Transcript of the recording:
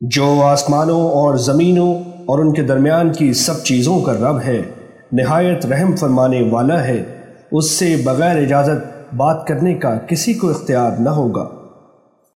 جو آسمانوں اور زمینوں اور ان کے درمیان کی سب چیزوں کا رب ہے، نہایت رحم فرمانے والا ہے، اس سے بغیر اجازت بات کرنے کا کسی کو اختیار نہ ہوگا۔